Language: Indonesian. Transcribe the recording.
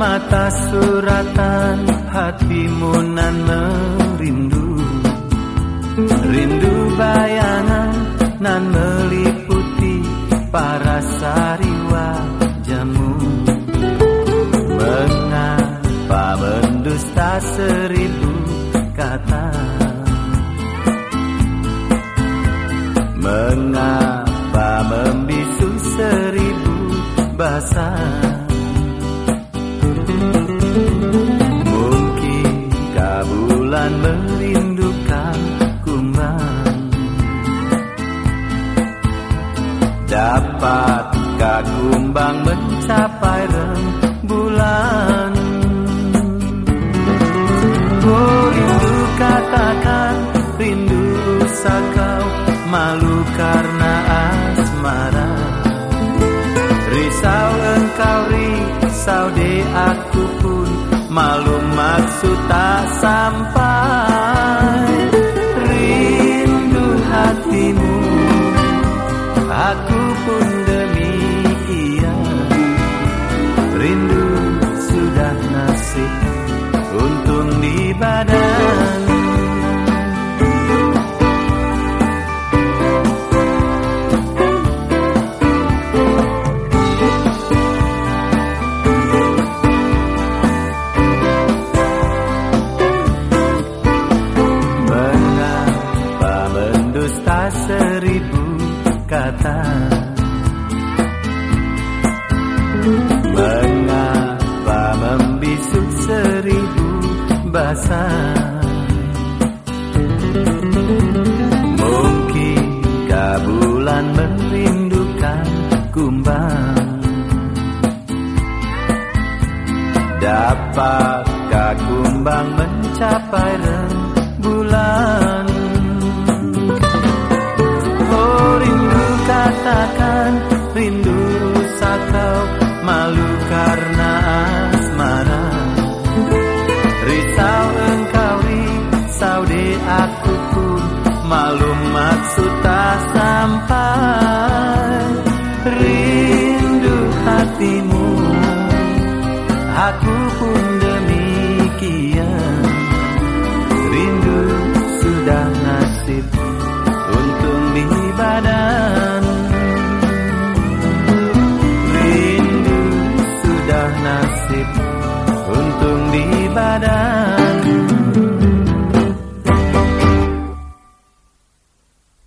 kata suratan hatimu nan merindu. Rindu bayangan nan meliputi para sari wajahmu. Mengapa mendusta seribu kata? Mengapa membisu seribu bahasa bulan merindukan kumbang Dapatkah kumbang mencapai rembulan. Oh rindu katakan rindu sakau Malu karena asmara. Risau engkau risau de aku pun Malu maksud tak sampai di badan Mungkin bulan merindukan kumbang? Dapatkah kumbang mencapai rembulan aku